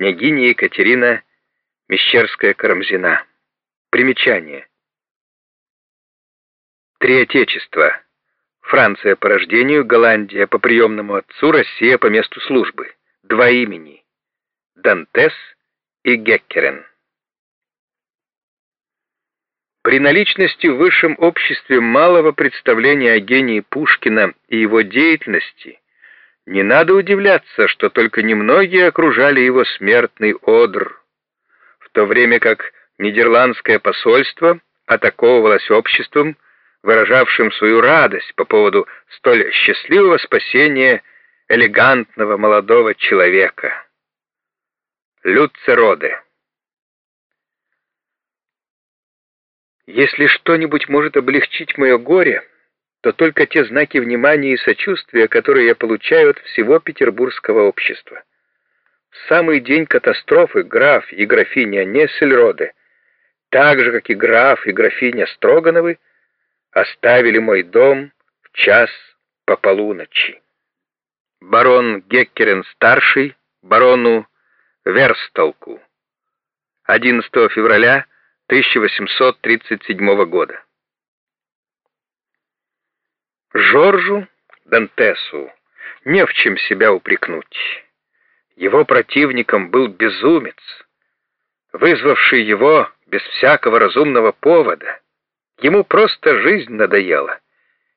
Княгиня Екатерина Мещерская-Карамзина. Примечание. Три отечества. Франция по рождению, Голландия по приемному отцу, Россия по месту службы. Два имени. Дантес и Геккерен. При наличности в высшем обществе малого представления о гении Пушкина и его деятельности не надо удивляться, что только немногие окружали его смертный одр, в то время как нидерландское посольство атаковывалось обществом, выражавшим свою радость по поводу столь счастливого спасения элегантного молодого человека. Люцероде. Если что-нибудь может облегчить мое горе, то только те знаки внимания и сочувствия, которые я получаю от всего петербургского общества. В самый день катастрофы граф и графиня Нессельроде, так же, как и граф и графиня Строгановы, оставили мой дом в час по полуночи. Барон Геккерен-старший барону Верстолку 11 февраля 1837 года. Жоржу Дантесу не в чем себя упрекнуть. Его противником был безумец, вызвавший его без всякого разумного повода. Ему просто жизнь надоела,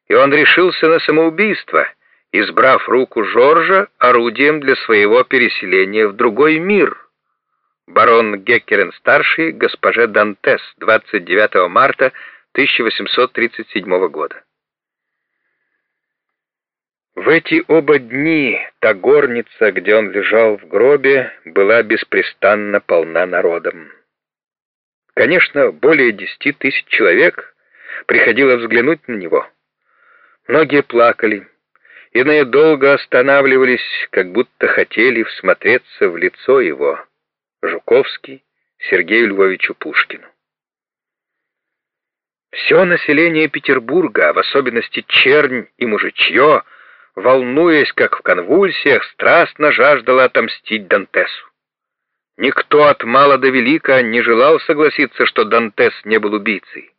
и он решился на самоубийство, избрав руку Жоржа орудием для своего переселения в другой мир — Барон Геккерен-старший, госпоже Дантес, 29 марта 1837 года. В эти оба дни та горница, где он лежал в гробе, была беспрестанно полна народом. Конечно, более десяти тысяч человек приходило взглянуть на него. Многие плакали, иные долго останавливались, как будто хотели всмотреться в лицо его. Жуковский Сергею Львовичу Пушкину. Все население Петербурга, в особенности чернь и мужичье, волнуясь, как в конвульсиях, страстно жаждало отомстить Дантесу. Никто от мала до велика не желал согласиться, что Дантес не был убийцей.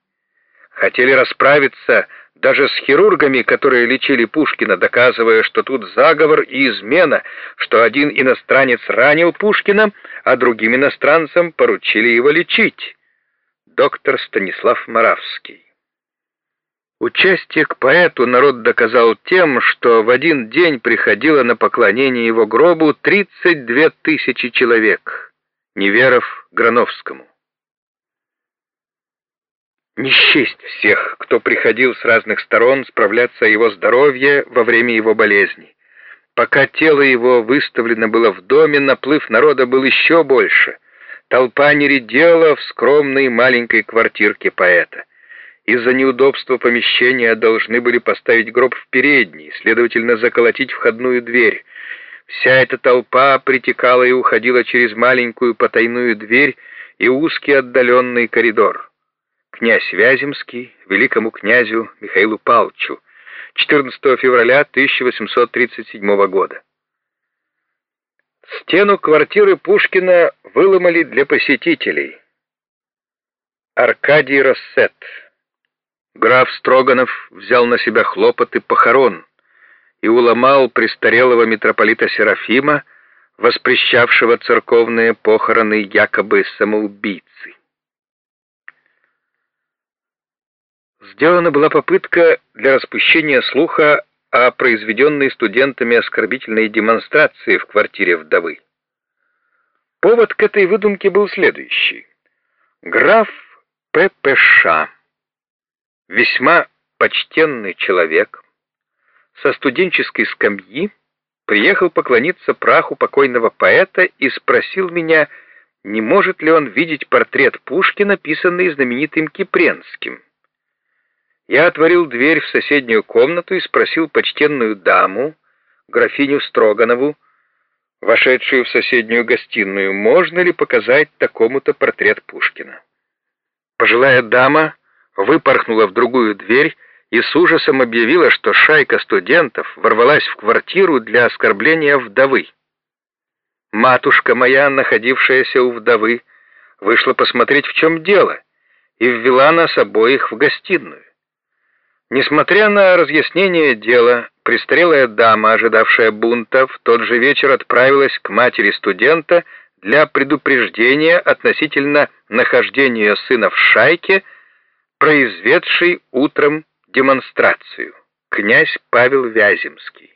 Хотели расправиться даже с хирургами, которые лечили Пушкина, доказывая, что тут заговор и измена, что один иностранец ранил Пушкина, а другим иностранцам поручили его лечить. Доктор Станислав Моравский. Участие к поэту народ доказал тем, что в один день приходило на поклонение его гробу 32 тысячи человек, неверов Грановскому. Не счесть всех, кто приходил с разных сторон справляться о его здоровье во время его болезни. Пока тело его выставлено было в доме, наплыв народа был еще больше. Толпа не редела в скромной маленькой квартирке поэта. Из-за неудобства помещения должны были поставить гроб в передней, следовательно, заколотить входную дверь. Вся эта толпа притекала и уходила через маленькую потайную дверь и узкий отдаленный коридор князь Вяземский великому князю Михаилу Павловичу 14 февраля 1837 года. Стену квартиры Пушкина выломали для посетителей. Аркадий Рассет. Граф Строганов взял на себя хлопоты похорон и уломал престарелого митрополита Серафима, воспрещавшего церковные похороны якобы самоубийцы. Сделана была попытка для распущения слуха о произведенной студентами оскорбительной демонстрации в квартире вдовы. Повод к этой выдумке был следующий. Граф П.П.Ш., весьма почтенный человек, со студенческой скамьи приехал поклониться праху покойного поэта и спросил меня, не может ли он видеть портрет Пушкина, писанный знаменитым Кипренским. Я отворил дверь в соседнюю комнату и спросил почтенную даму, графиню Строганову, вошедшую в соседнюю гостиную, можно ли показать такому-то портрет Пушкина. Пожилая дама выпорхнула в другую дверь и с ужасом объявила, что шайка студентов ворвалась в квартиру для оскорбления вдовы. Матушка моя, находившаяся у вдовы, вышла посмотреть, в чем дело, и ввела нас обоих в гостиную. Несмотря на разъяснение дела, престарелая дама, ожидавшая бунта, в тот же вечер отправилась к матери студента для предупреждения относительно нахождения сына в шайке, произведшей утром демонстрацию. Князь Павел Вяземский.